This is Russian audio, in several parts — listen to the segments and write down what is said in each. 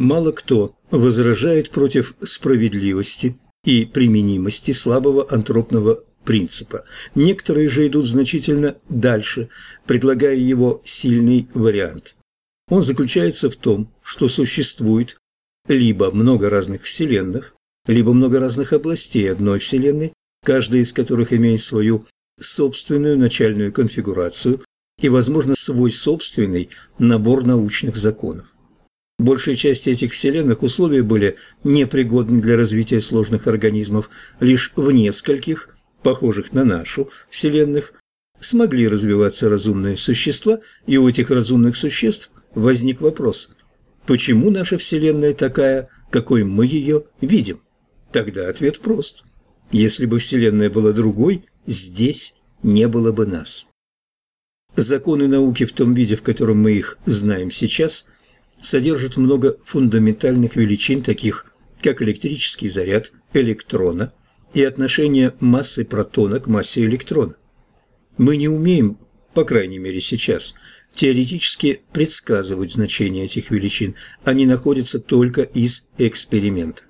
Мало кто возражает против справедливости и применимости слабого антропного принципа. Некоторые же идут значительно дальше, предлагая его сильный вариант. Он заключается в том, что существует либо много разных вселенных, либо много разных областей одной вселенной, каждая из которых имеет свою собственную начальную конфигурацию и, возможно, свой собственный набор научных законов. Большей части этих вселенных условия были непригодны для развития сложных организмов, лишь в нескольких, похожих на нашу, вселенных, смогли развиваться разумные существа, и у этих разумных существ возник вопрос, почему наша вселенная такая, какой мы ее видим? Тогда ответ прост. Если бы вселенная была другой, здесь не было бы нас. Законы науки в том виде, в котором мы их знаем сейчас – содержит много фундаментальных величин, таких как электрический заряд электрона и отношение массы протона к массе электрона. Мы не умеем, по крайней мере сейчас, теоретически предсказывать значение этих величин, они находятся только из эксперимента.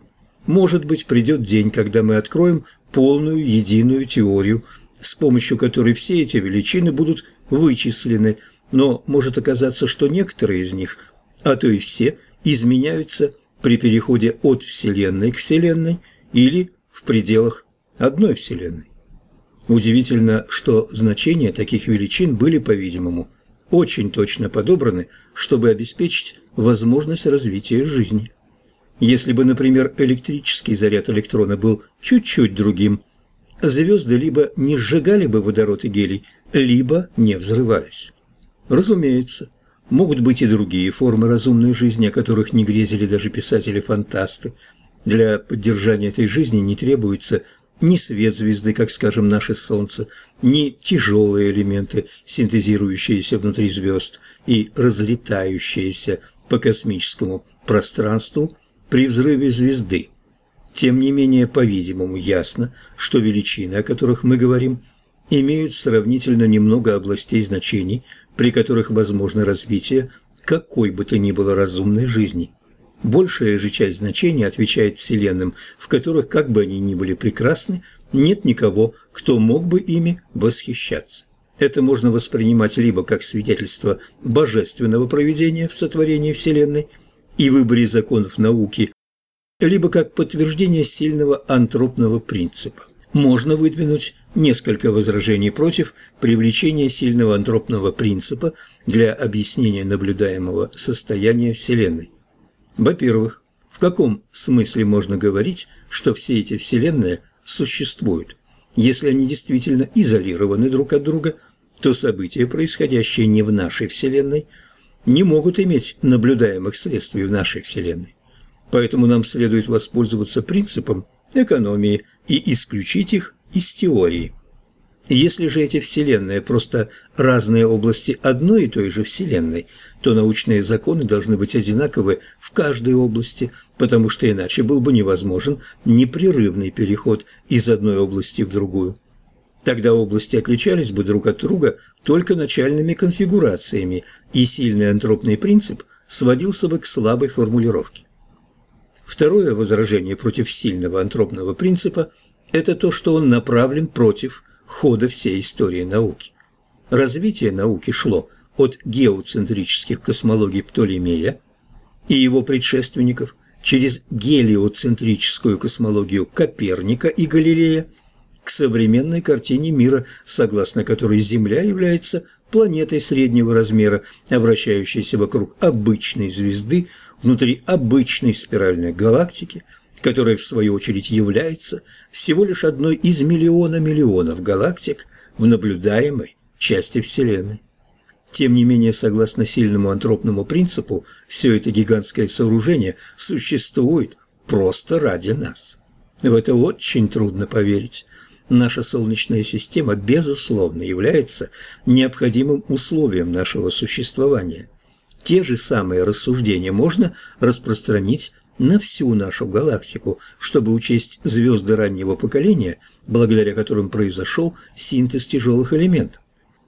Может быть, придет день, когда мы откроем полную единую теорию, с помощью которой все эти величины будут вычислены, но может оказаться, что некоторые из них а то и все, изменяются при переходе от Вселенной к Вселенной или в пределах одной Вселенной. Удивительно, что значения таких величин были, по-видимому, очень точно подобраны, чтобы обеспечить возможность развития жизни. Если бы, например, электрический заряд электрона был чуть-чуть другим, звезды либо не сжигали бы водород и гелий, либо не взрывались. Разумеется, Могут быть и другие формы разумной жизни, о которых не грезили даже писатели-фантасты. Для поддержания этой жизни не требуется ни свет звезды, как, скажем, наше Солнце, ни тяжелые элементы, синтезирующиеся внутри звезд и разлетающиеся по космическому пространству при взрыве звезды. Тем не менее, по-видимому, ясно, что величины, о которых мы говорим, имеют сравнительно немного областей значений – при которых возможно развитие какой бы то ни было разумной жизни. Большая же часть значений отвечает Вселенным, в которых, как бы они ни были прекрасны, нет никого, кто мог бы ими восхищаться. Это можно воспринимать либо как свидетельство божественного проведения в сотворении Вселенной и выборе законов науки, либо как подтверждение сильного антропного принципа можно выдвинуть несколько возражений против привлечения сильного антропного принципа для объяснения наблюдаемого состояния Вселенной. Во-первых, в каком смысле можно говорить, что все эти Вселенные существуют? Если они действительно изолированы друг от друга, то события, происходящие не в нашей Вселенной, не могут иметь наблюдаемых следствий в нашей Вселенной. Поэтому нам следует воспользоваться принципом экономии и исключить их из теории. Если же эти вселенные просто разные области одной и той же вселенной, то научные законы должны быть одинаковы в каждой области, потому что иначе был бы невозможен непрерывный переход из одной области в другую. Тогда области отличались бы друг от друга только начальными конфигурациями, и сильный антропный принцип сводился бы к слабой формулировке. Второе возражение против сильного антропного принципа – это то, что он направлен против хода всей истории науки. Развитие науки шло от геоцентрических космологий Птолемея и его предшественников через гелиоцентрическую космологию Коперника и Галилея к современной картине мира, согласно которой Земля является планетой среднего размера, обращающейся вокруг обычной звезды внутри обычной спиральной галактики, которая в свою очередь является всего лишь одной из миллиона миллионов галактик в наблюдаемой части Вселенной. Тем не менее, согласно сильному антропному принципу, все это гигантское сооружение существует просто ради нас. В это очень трудно поверить. Наша Солнечная система, безусловно, является необходимым условием нашего существования – те же самые рассуждения можно распространить на всю нашу галактику, чтобы учесть звезды раннего поколения, благодаря которым произошел синтез тяжелых элементов.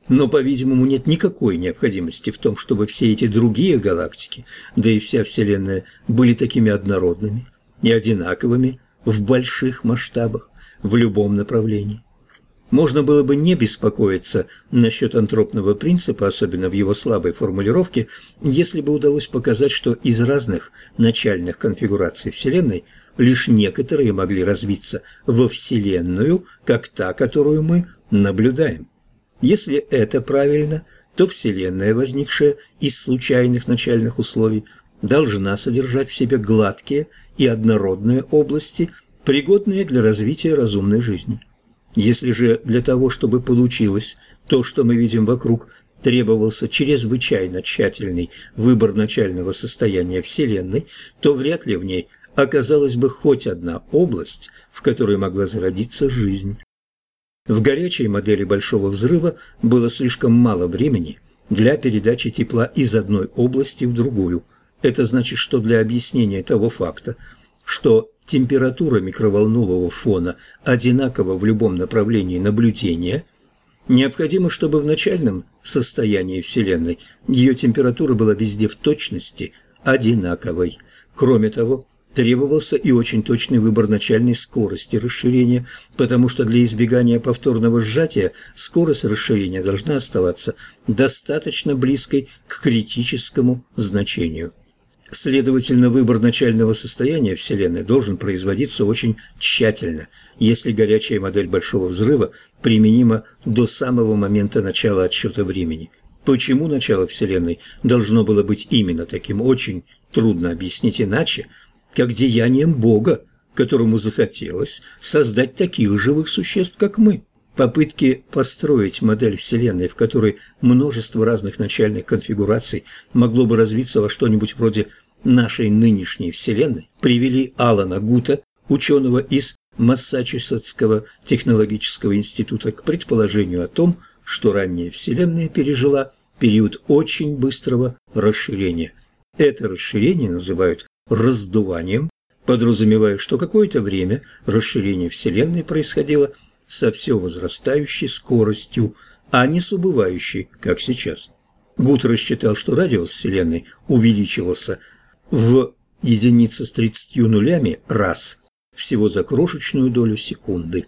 Но, по-видимому, нет никакой необходимости в том, чтобы все эти другие галактики, да и вся Вселенная, были такими однородными и одинаковыми в больших масштабах в любом направлении. Можно было бы не беспокоиться насчет антропного принципа, особенно в его слабой формулировке, если бы удалось показать, что из разных начальных конфигураций Вселенной лишь некоторые могли развиться во Вселенную, как та, которую мы наблюдаем. Если это правильно, то Вселенная, возникшая из случайных начальных условий, должна содержать в себе гладкие и однородные области, пригодные для развития разумной жизни. Если же для того, чтобы получилось то, что мы видим вокруг, требовался чрезвычайно тщательный выбор начального состояния Вселенной, то вряд ли в ней оказалась бы хоть одна область, в которой могла зародиться жизнь. В горячей модели Большого Взрыва было слишком мало времени для передачи тепла из одной области в другую. Это значит, что для объяснения того факта, что температура микроволнового фона одинакова в любом направлении наблюдения, необходимо, чтобы в начальном состоянии Вселенной ее температура была везде в точности одинаковой. Кроме того, требовался и очень точный выбор начальной скорости расширения, потому что для избегания повторного сжатия скорость расширения должна оставаться достаточно близкой к критическому значению. Следовательно, выбор начального состояния Вселенной должен производиться очень тщательно, если горячая модель Большого Взрыва применима до самого момента начала отсчета времени. Почему начало Вселенной должно было быть именно таким, очень трудно объяснить иначе, как деянием Бога, которому захотелось создать таких живых существ, как мы. Попытки построить модель Вселенной, в которой множество разных начальных конфигураций могло бы развиться во что-нибудь вроде нашей нынешней Вселенной привели Алана Гута, ученого из Массачусетского технологического института, к предположению о том, что ранняя Вселенная пережила период очень быстрого расширения. Это расширение называют раздуванием, подразумевая, что какое-то время расширение Вселенной происходило со все возрастающей скоростью, а не с убывающей, как сейчас. Гут рассчитал, что радиус Вселенной увеличивался – в единице с 30 нулями раз, всего за крошечную долю секунды.